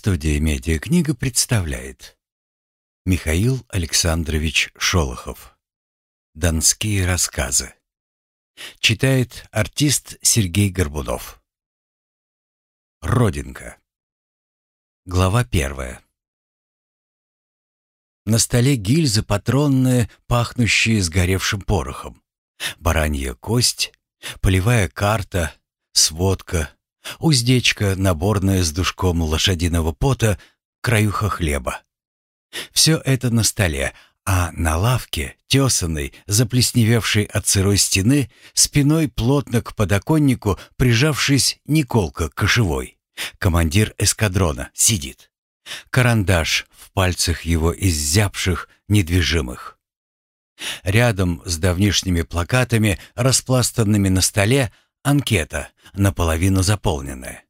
Студия «Медиакнига» представляет Михаил Александрович Шолохов. «Донские рассказы» Читает артист Сергей Горбунов. Родинка Глава первая. На столе гильзы патронные, пахнущие сгоревшим порохом. Баранья кость, полевая карта, сводка, Уздечка, наборная с душком лошадиного пота, краюха хлеба. Все это на столе, а на лавке, тесанной, заплесневевшей от сырой стены, спиной плотно к подоконнику, прижавшись Николка Кошевой. Командир эскадрона сидит. Карандаш в пальцах его иззябших, недвижимых. Рядом с давнишними плакатами, распластанными на столе, Анкета, наполовину заполненная.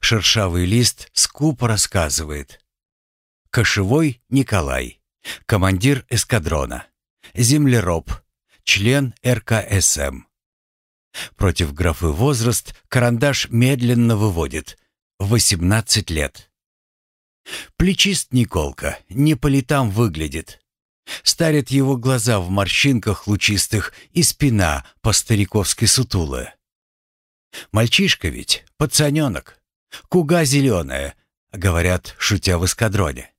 Шершавый лист скупо рассказывает. Кошевой Николай, командир эскадрона, землероб, член РКСМ. Против графы возраст карандаш медленно выводит. 18 лет. Плечист Николка, не по летам выглядит. Старят его глаза в морщинках лучистых и спина по-стариковски сутулая. Мальчишка ведь, пацаненок, куга зеленая, говорят, шутя в эскадроне.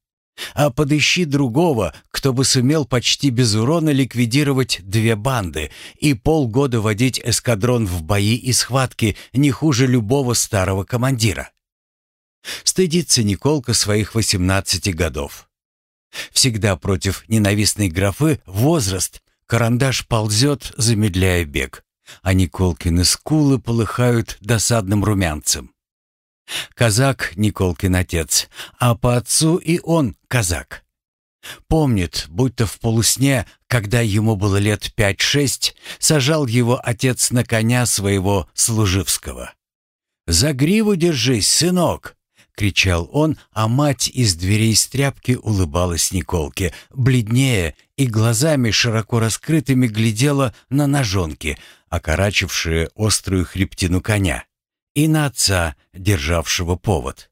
А подыщи другого, кто бы сумел почти без урона ликвидировать две банды и полгода водить эскадрон в бои и схватки не хуже любого старого командира. Стыдится Николка своих 18 годов. Всегда против ненавистной графы возраст, карандаш ползет, замедляя бег а Николкины скулы полыхают досадным румянцем. Казак Николкин отец, а по отцу и он казак. Помнит, будто в полусне, когда ему было лет пять-шесть, сажал его отец на коня своего служивского. «За гриву держись, сынок!» — кричал он, а мать из дверей стряпки улыбалась Николке, бледнее и глазами широко раскрытыми глядела на ножонки, окорачившие острую хребтину коня, и на отца, державшего повод.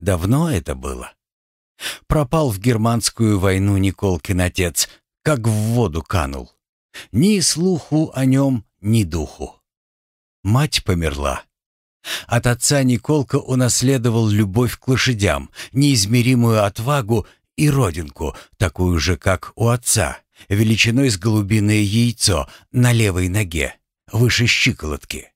Давно это было. Пропал в германскую войну Николкин отец, как в воду канул. Ни слуху о нем, ни духу. Мать померла. От отца Николка унаследовал любовь к лошадям, неизмеримую отвагу и родинку, такую же, как у отца, величиной с голубиное яйцо на левой ноге, выше щиколотки.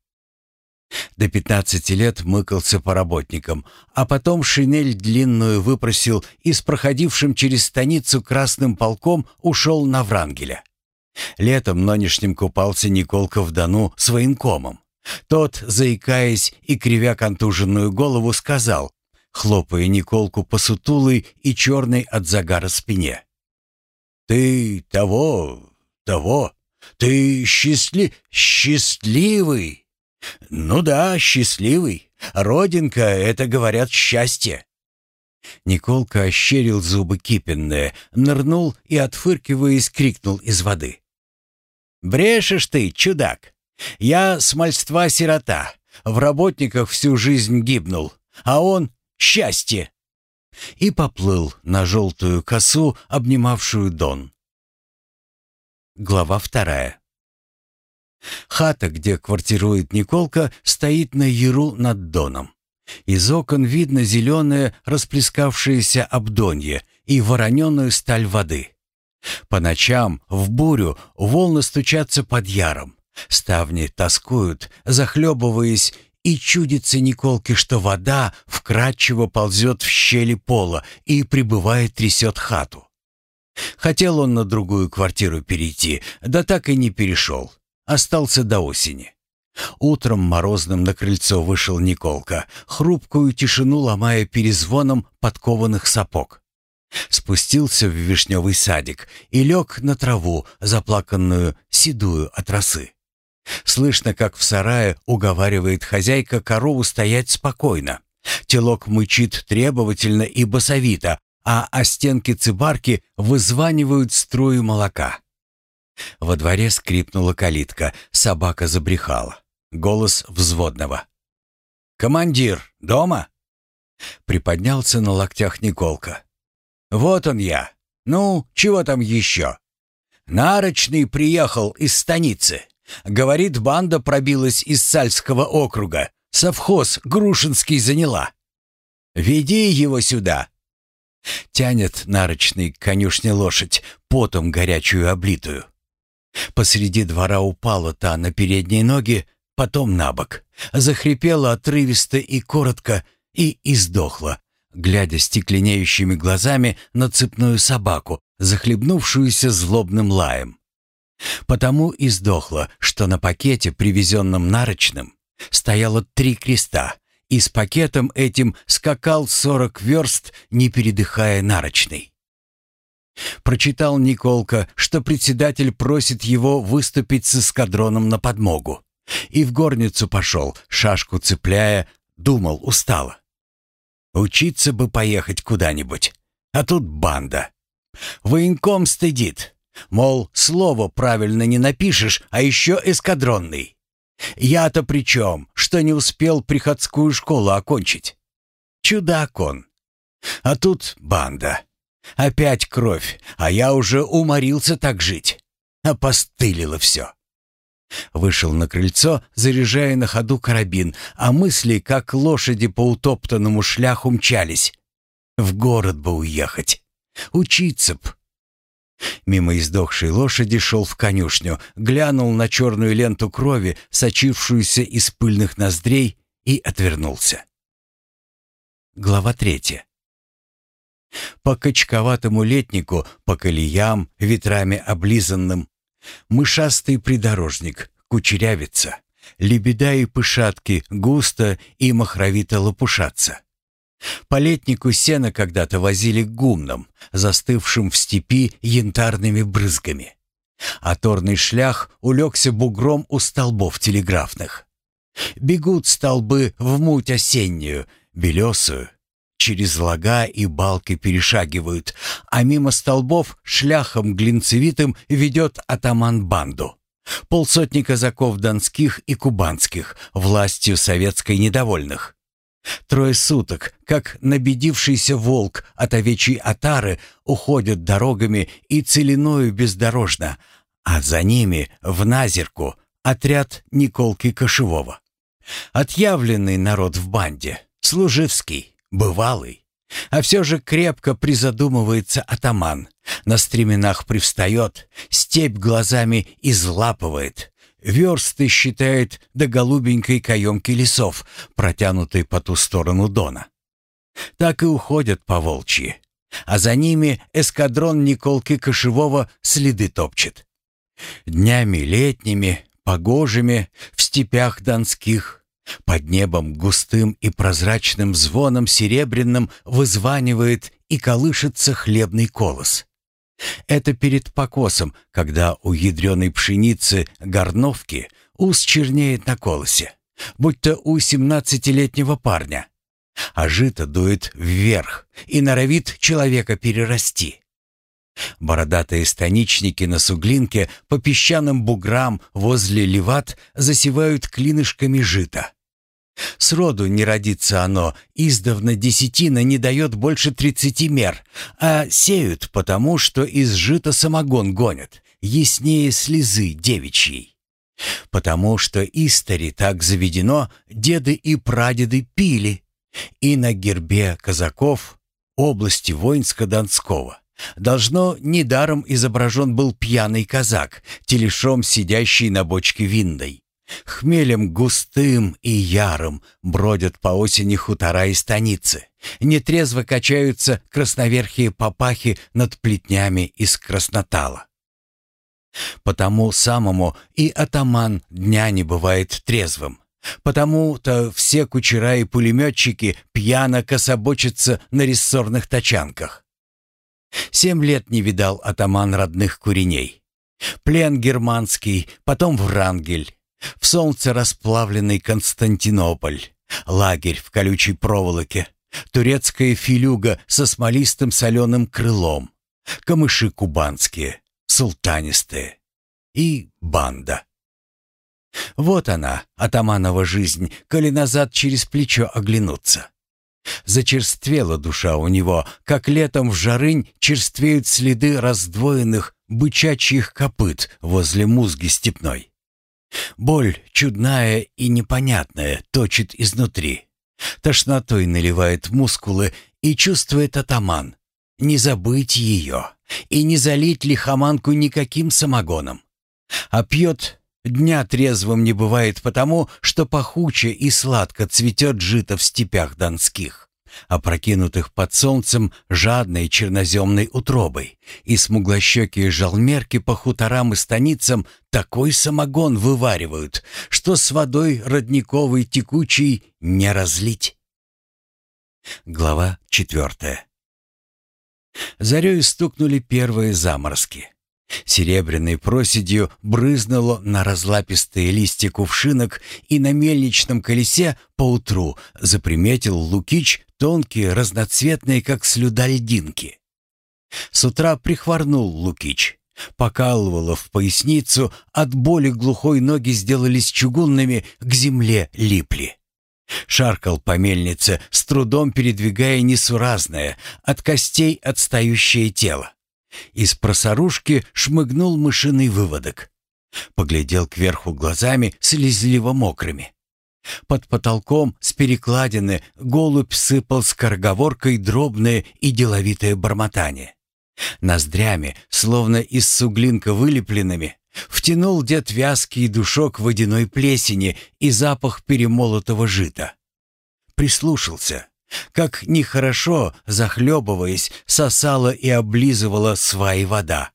До пятнадцати лет мыкался по работникам, а потом шинель длинную выпросил и с проходившим через станицу красным полком ушел на Врангеля. Летом нынешним купался Николка в Дону с военкомом. Тот, заикаясь и кривя контуженную голову, сказал, хлопая Николку по сутулой и черной от загара спине. «Ты того, того, ты счастли... счастливый!» «Ну да, счастливый. Родинка — это, говорят, счастье». Николка ощерил зубы кипенные, нырнул и, отфыркиваясь, крикнул из воды. «Брешешь ты, чудак! Я с мальства сирота, в работниках всю жизнь гибнул, а он — счастье!» И поплыл на желтую косу, обнимавшую Дон. Глава вторая. Хата, где квартирует Николка, стоит на яру над Доном. Из окон видно зеленое расплескавшееся обдонье и вороненую сталь воды. По ночам, в бурю, волны стучатся под яром. Ставни тоскуют, захлебываясь, и чудится Николке, что вода вкрадчиво ползет в щели пола и, прибывая, трясет хату. Хотел он на другую квартиру перейти, да так и не перешел. Остался до осени. Утром морозным на крыльцо вышел Николка, хрупкую тишину ломая перезвоном подкованных сапог. Спустился в вишневый садик и лег на траву, заплаканную, седую от росы. Слышно, как в сарае уговаривает хозяйка корову стоять спокойно. Телок мычит требовательно и басовито, а о стенки цибарки вызванивают струю молока. Во дворе скрипнула калитка, собака забрехала. Голос взводного. «Командир, дома?» Приподнялся на локтях Николка. «Вот он я. Ну, чего там еще?» «Нарочный приехал из станицы. Говорит, банда пробилась из Сальского округа. Совхоз Грушинский заняла. Веди его сюда». Тянет нарочный к конюшне лошадь, потом горячую облитую. Посреди двора упала та на передние ноги, потом на бок. Захрипела отрывисто и коротко и издохла, глядя стекленеющими глазами на цепную собаку, захлебнувшуюся злобным лаем. Потому и сдохла, что на пакете, привезенном нарочным, стояло три креста, и с пакетом этим скакал сорок верст, не передыхая нарочный. Прочитал Николка, что председатель просит его выступить с эскадроном на подмогу. И в горницу пошел, шашку цепляя, думал устало. Учиться бы поехать куда-нибудь, а тут банда. Военком стыдит, мол, слово правильно не напишешь, а еще эскадронный. Я-то при чем, что не успел приходскую школу окончить? Чудак он. А тут банда. Опять кровь, а я уже уморился так жить. Опостылило все. Вышел на крыльцо, заряжая на ходу карабин, а мысли, как лошади по утоптанному шляху мчались. В город бы уехать. Учиться б. Мимо издохшей лошади шел в конюшню, глянул на черную ленту крови, сочившуюся из пыльных ноздрей, и отвернулся. Глава третья. По качковатому летнику, по колеям, ветрами облизанным, мышастый придорожник, кучерявится, лебеда и пышатки густо и махровито лопушатся. По летнику сено когда-то возили к гумнам, застывшим в степи янтарными брызгами. А торный шлях улегся бугром у столбов телеграфных. Бегут столбы в муть осеннюю, белесую, через лага и балки перешагивают, а мимо столбов шляхом глинцевитым ведет атаман банду. Полсотни казаков донских и кубанских, властью советской недовольных. Трое суток, как набедившийся волк от овечьей отары, уходят дорогами и целиною бездорожно, а за ними, в Назерку, отряд Николки Кошевого. Отъявленный народ в банде, служивский, бывалый. А все же крепко призадумывается атаман. На стременах привстает, степь глазами излапывает, версты считает до голубенькой каемки лесов, протянутой по ту сторону Дона. Так и уходят по волчьи, а за ними эскадрон Николки Кошевого следы топчет. Днями летними, погожими, в степях донских, под небом густым и прозрачным звоном серебряным вызванивает и колышется хлебный колос. Это перед покосом, когда у ядреной пшеницы горновки ус чернеет на колосе, будто у семнадцатилетнего парня. А жито дует вверх и норовит человека перерасти. Бородатые станичники на суглинке по песчаным буграм возле леват засевают клинышками жита. Сроду не родится оно, издавна десятина не дает больше тридцати мер, а сеют потому, что из жита самогон гонят, яснее слезы девичьей. Потому что истори так заведено, деды и прадеды пили, и на гербе казаков области Воинско-Донского Должно, недаром изображен был пьяный казак, телешом сидящий на бочке виндой. Хмелем густым и ярым бродят по осени хутора и станицы. Нетрезво качаются красноверхие папахи над плетнями из краснотала. Потому самому и атаман дня не бывает трезвым. Потому-то все кучера и пулеметчики пьяно кособочатся на рессорных тачанках. Семь лет не видал атаман родных куреней. Плен германский, потом Врангель, в солнце расплавленный Константинополь, лагерь в колючей проволоке, турецкая филюга со смолистым соленым крылом, камыши кубанские, султанистые и банда. Вот она, атаманова жизнь, коли назад через плечо оглянуться. Зачерствела душа у него, как летом в жарынь черствеют следы раздвоенных бычачьих копыт возле музги степной. Боль чудная и непонятная точит изнутри. Тошнотой наливает мускулы и чувствует атаман. Не забыть ее и не залить лихоманку никаким самогоном. А пьет дня трезвым не бывает потому, что пахуче и сладко цветет жито в степях донских опрокинутых под солнцем жадной черноземной утробой, и смуглощекие жалмерки по хуторам и станицам такой самогон вываривают, что с водой родниковой текучей не разлить. Глава четвертая. Зарею стукнули первые заморозки. Серебряной проседью брызнуло на разлапистые листья кувшинок, и на мельничном колесе поутру заприметил Лукич тонкие, разноцветные, как слюда льдинки. С утра прихворнул Лукич. Покалывало в поясницу, от боли глухой ноги сделались чугунными, к земле липли. Шаркал по мельнице, с трудом передвигая несуразное, от костей отстающее тело. Из просорушки шмыгнул мышиный выводок. Поглядел кверху глазами, слезливо мокрыми. Под потолком с перекладины голубь сыпал скороговоркой дробное и деловитое бормотание. Ноздрями, словно из суглинка вылепленными, втянул дед вязкий душок водяной плесени и запах перемолотого жита. Прислушался. Как нехорошо, захлебываясь, сосала и облизывала сваи вода,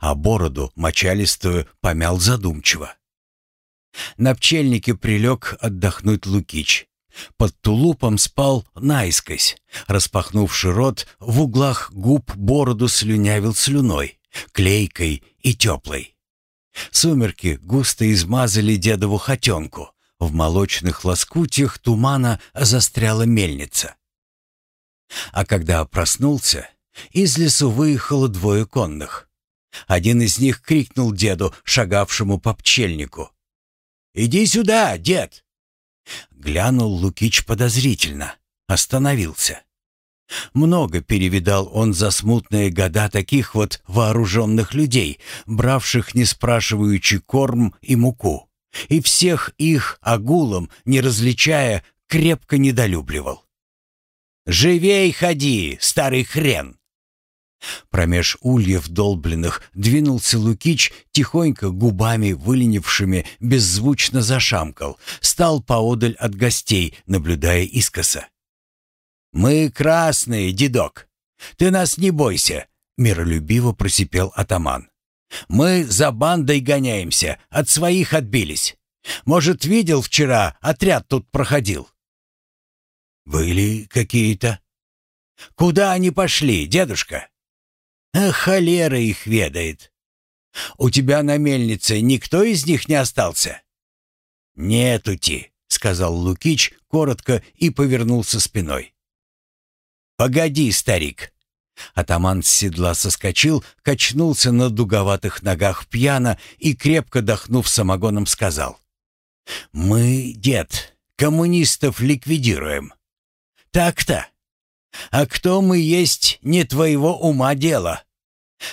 а бороду мочалистую помял задумчиво. На пчельнике прилег отдохнуть Лукич. Под тулупом спал наискось, распахнувший рот, в углах губ бороду слюнявил слюной, клейкой и теплой. Сумерки густо измазали дедову хотенку, в молочных лоскутьях тумана застряла мельница. А когда проснулся, из лесу выехало двое конных. Один из них крикнул деду, шагавшему по пчельнику. «Иди сюда, дед!» Глянул Лукич подозрительно, остановился. Много перевидал он за смутные года таких вот вооруженных людей, бравших не спрашиваючи корм и муку и всех их агулом, не различая, крепко недолюбливал. «Живей ходи, старый хрен!» Промеж ульев долбленных двинулся Лукич, тихонько губами выленившими, беззвучно зашамкал, стал поодаль от гостей, наблюдая искоса. «Мы красные, дедок! Ты нас не бойся!» — миролюбиво просипел атаман. Мы за бандой гоняемся, от своих отбились. Может, видел вчера, отряд тут проходил?» «Были какие-то?» «Куда они пошли, дедушка?» а, «Холера их ведает. У тебя на мельнице никто из них не остался?» «Нетути», — сказал Лукич коротко и повернулся спиной. «Погоди, старик, Атаман с седла соскочил, качнулся на дуговатых ногах пьяно и, крепко дохнув самогоном, сказал. «Мы, дед, коммунистов ликвидируем. Так-то. А кто мы есть, не твоего ума дело».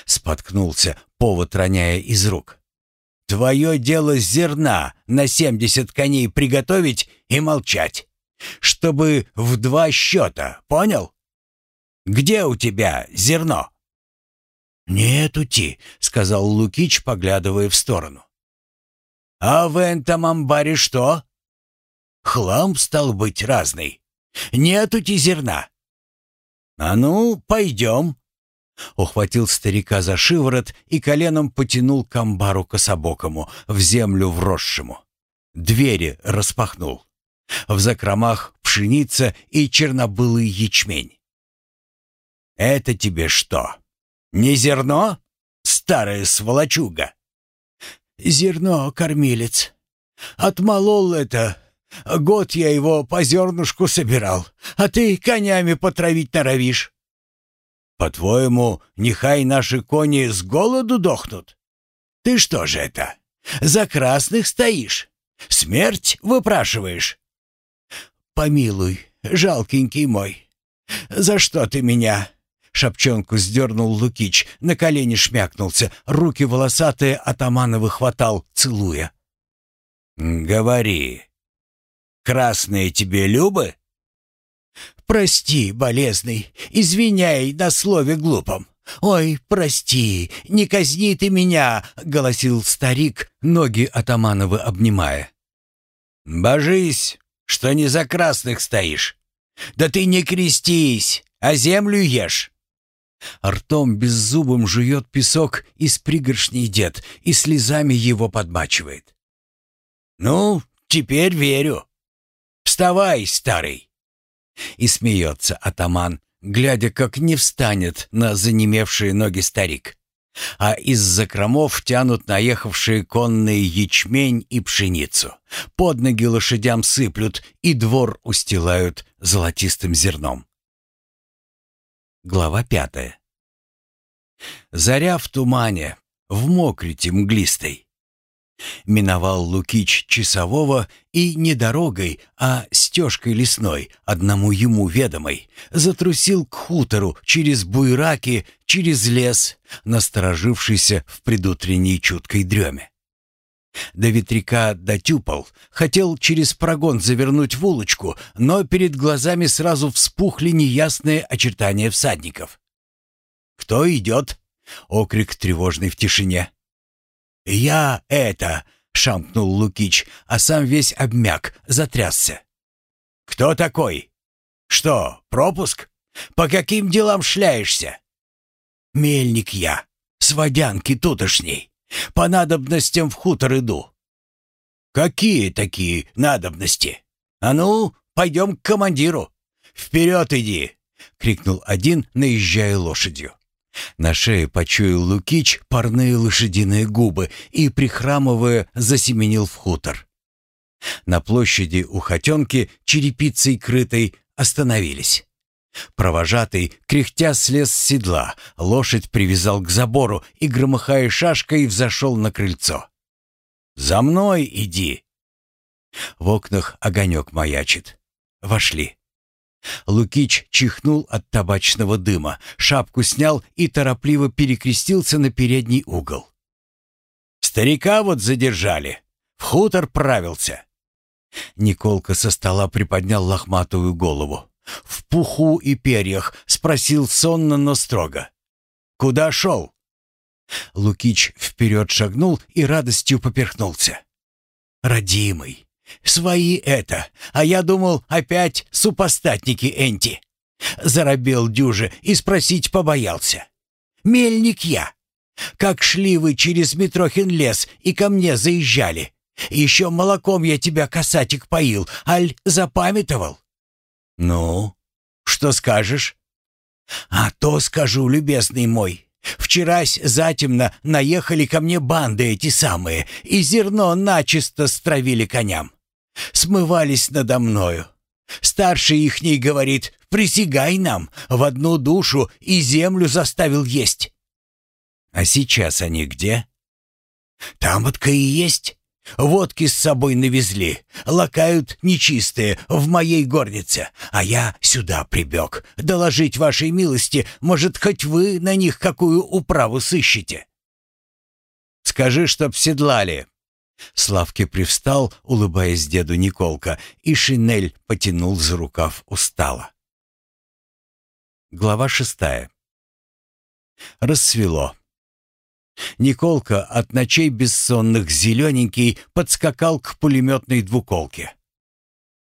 Споткнулся, повод роняя из рук. «Твое дело зерна на семьдесят коней приготовить и молчать, чтобы в два счета, понял?» Где у тебя зерно?» «Нетути», — сказал Лукич, поглядывая в сторону. «А в этом амбаре что?» «Хлам стал быть разный. Нетути зерна». «А ну, пойдем». Ухватил старика за шиворот и коленом потянул к амбару кособокому, в землю вросшему. Двери распахнул. В закромах пшеница и чернобылый ячмень. «Это тебе что? Не зерно, старая сволочуга?» «Зерно, кормилец. Отмолол это. Год я его по зернышку собирал, а ты конями потравить норовишь». «По-твоему, нехай наши кони с голоду дохнут? Ты что же это, за красных стоишь? Смерть выпрашиваешь?» «Помилуй, жалкенький мой. За что ты меня?» Шапчонку сдернул Лукич, на колени шмякнулся, руки волосатые атамановы хватал, целуя. «Говори, красные тебе любы?» «Прости, болезный, извиняй на слове глупом. Ой, прости, не казни ты меня!» — голосил старик, ноги атамановы обнимая. «Божись, что не за красных стоишь. Да ты не крестись, а землю ешь. Ртом беззубым жует песок из пригоршней дед и слезами его подмачивает. «Ну, теперь верю. Вставай, старый!» И смеется атаман, глядя, как не встанет на занемевшие ноги старик. А из закромов тянут наехавшие конные ячмень и пшеницу. Под ноги лошадям сыплют и двор устилают золотистым зерном. Глава пятая. Заря в тумане, в мокрите мглистой. Миновал Лукич часового и не дорогой, а стежкой лесной, одному ему ведомой, затрусил к хутору через буйраки, через лес, насторожившийся в предутренней чуткой дреме. До ветряка дотюпал, хотел через прогон завернуть в улочку, но перед глазами сразу вспухли неясные очертания всадников. «Кто идет?» — окрик тревожный в тишине. «Я это!» — шамкнул Лукич, а сам весь обмяк, затрясся. «Кто такой? Что, пропуск? По каким делам шляешься?» «Мельник я, с водянки тутошней. По надобностям в хутор иду». «Какие такие надобности? А ну, пойдем к командиру. Вперед иди!» — крикнул один, наезжая лошадью. На шее почуял Лукич парные лошадиные губы и, прихрамывая, засеменил в хутор. На площади у хотенки, черепицей крытой, остановились. Провожатый, кряхтя, слез с седла, лошадь привязал к забору и, громыхая шашкой, взошел на крыльцо. «За мной иди!» В окнах огонек маячит. Вошли. Лукич чихнул от табачного дыма, шапку снял и торопливо перекрестился на передний угол. «Старика вот задержали. В хутор правился». Николка со стола приподнял лохматую голову. В пуху и перьях спросил сонно, но строго. «Куда шел?» Лукич вперед шагнул и радостью поперхнулся. «Родимый, «Свои это, а я думал, опять супостатники Энти». Заробел дюже и спросить побоялся. «Мельник я. Как шли вы через Митрохин лес и ко мне заезжали? Еще молоком я тебя, касатик, поил, аль запамятовал?» «Ну, что скажешь?» «А то скажу, любезный мой. Вчерась затемно наехали ко мне банды эти самые, и зерно начисто стравили коням. Смывались надо мною. Старший ихний говорит, присягай нам, в одну душу и землю заставил есть. А сейчас они где? Там вот и есть. Водки с собой навезли, лакают нечистые в моей горнице, а я сюда прибег. Доложить вашей милости, может, хоть вы на них какую управу сыщете. Скажи, чтоб седлали. Славки привстал, улыбаясь деду Николка, и шинель потянул за рукав устало. Глава шестая. Рассвело. Николка от ночей бессонных зелененький подскакал к пулеметной двуколке.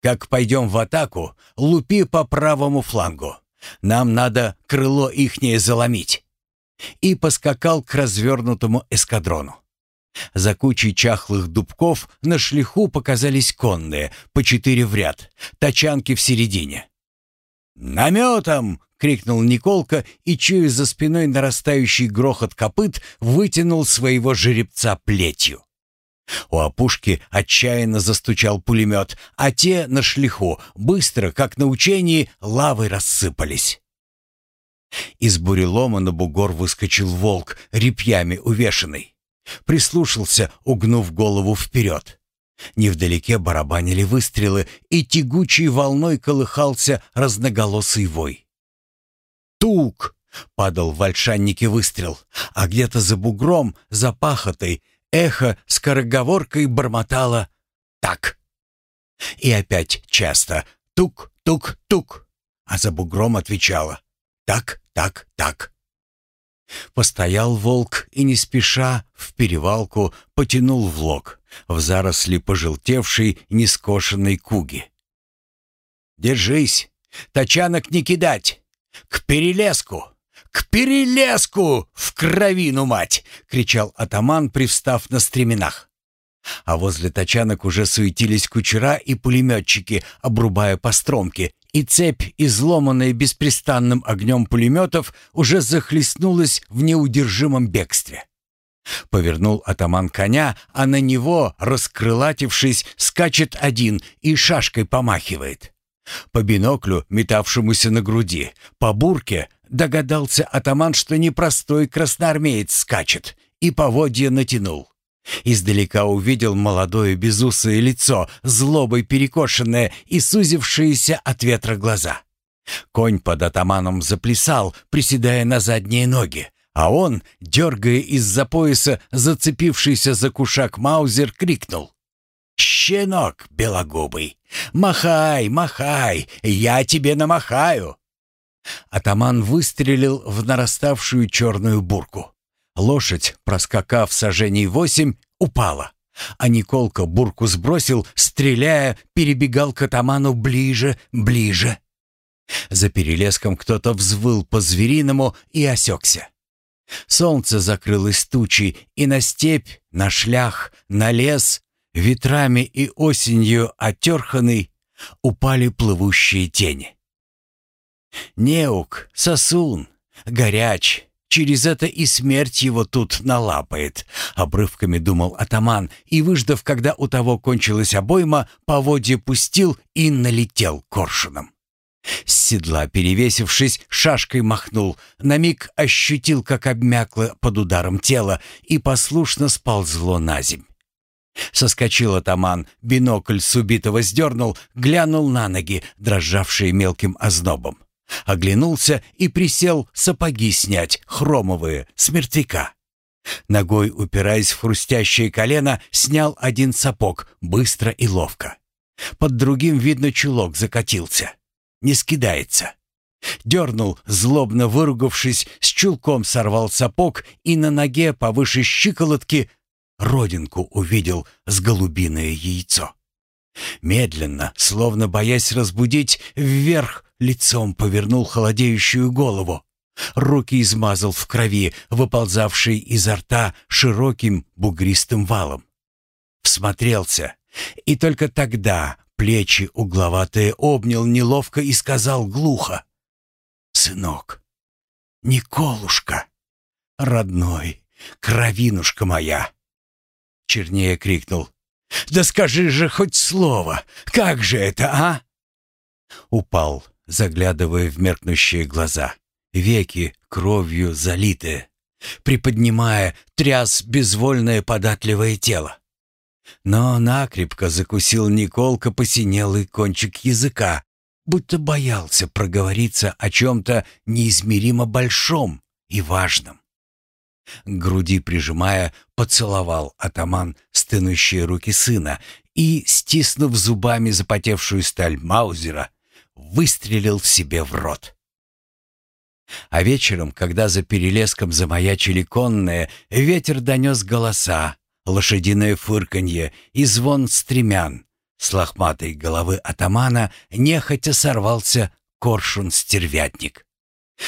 «Как пойдем в атаку, лупи по правому флангу. Нам надо крыло ихнее заломить». И поскакал к развернутому эскадрону. За кучей чахлых дубков на шлиху показались конные, по четыре в ряд, тачанки в середине. «Наметом!» — крикнул Николка и, чуя за спиной нарастающий грохот копыт, вытянул своего жеребца плетью. У опушки отчаянно застучал пулемет, а те на шлиху быстро, как на учении, лавой рассыпались. Из бурелома на бугор выскочил волк, репьями увешанный. Прислушался, угнув голову вперед. Невдалеке барабанили выстрелы, и тягучей волной колыхался разноголосый вой. «Тук!» — падал в вальшаннике выстрел, а где-то за бугром, за пахотой, эхо скороговоркой бормотало «Так!» И опять часто «Тук-тук-тук!» а за бугром отвечала «Так, так, так». Постоял волк и не спеша в перевалку потянул в лог, в заросли пожелтевшей нескошенной куги. «Держись! Тачанок не кидать! К перелеску! К перелеску! В кровину, мать!» — кричал атаман, привстав на стременах. А возле тачанок уже суетились кучера и пулеметчики, обрубая постромки, и цепь, изломанная беспрестанным огнем пулеметов, уже захлестнулась в неудержимом бегстве. Повернул атаман коня, а на него, раскрылатившись, скачет один и шашкой помахивает. По биноклю, метавшемуся на груди, по бурке, догадался атаман, что непростой красноармеец скачет, и поводья натянул. Издалека увидел молодое безусое лицо, злобой перекошенное и сузившиеся от ветра глаза. Конь под атаманом заплясал, приседая на задние ноги, а он, дергая из-за пояса зацепившийся за кушак Маузер, крикнул. «Щенок белогубый! Махай, махай! Я тебе намахаю!» Атаман выстрелил в нараставшую черную бурку. Лошадь, проскакав сажений восемь, упала. А Николка бурку сбросил, стреляя, перебегал к атаману ближе, ближе. За перелеском кто-то взвыл по-звериному и осекся. Солнце закрылось тучей, и на степь, на шлях, на лес, ветрами и осенью отерханный, упали плывущие тени. Неук, сосун, горяч, Через это и смерть его тут налапает, обрывками думал атаман, и, выждав, когда у того кончилась обойма, поводья пустил и налетел коршуном. С седла перевесившись, шашкой махнул, на миг ощутил, как обмякло под ударом тело, и послушно сползло на земь. Соскочил атаман, бинокль с убитого сдернул, глянул на ноги, дрожавшие мелким ознобом. Оглянулся и присел сапоги снять, хромовые, с. Ногой, упираясь в хрустящее колено, снял один сапог, быстро и ловко. Под другим, видно, чулок закатился. Не скидается. Дернул, злобно выругавшись, с чулком сорвал сапог и на ноге повыше щиколотки родинку увидел с голубиное яйцо. Медленно, словно боясь разбудить, вверх лицом повернул холодеющую голову. Руки измазал в крови, выползавшей изо рта широким бугристым валом. Всмотрелся, и только тогда плечи угловатые обнял неловко и сказал глухо. «Сынок, Николушка, родной, кровинушка моя!» Чернее крикнул. «Да скажи же хоть слово! Как же это, а?» Упал, заглядывая в меркнущие глаза. Веки кровью залитые. Приподнимая, тряс безвольное податливое тело. Но накрепко закусил Николка посинелый кончик языка, будто боялся проговориться о чем-то неизмеримо большом и важном. К груди прижимая, поцеловал атаман стынущие руки сына и, стиснув зубами запотевшую сталь Маузера, выстрелил себе в рот. А вечером, когда за перелеском замаячили конные, ветер донес голоса, лошадиное фырканье и звон стремян. С лохматой головы атамана нехотя сорвался коршун-стервятник.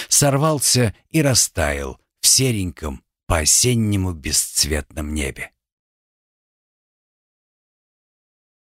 Сорвался и растаял в сереньком, по-осеннему бесцветном небе.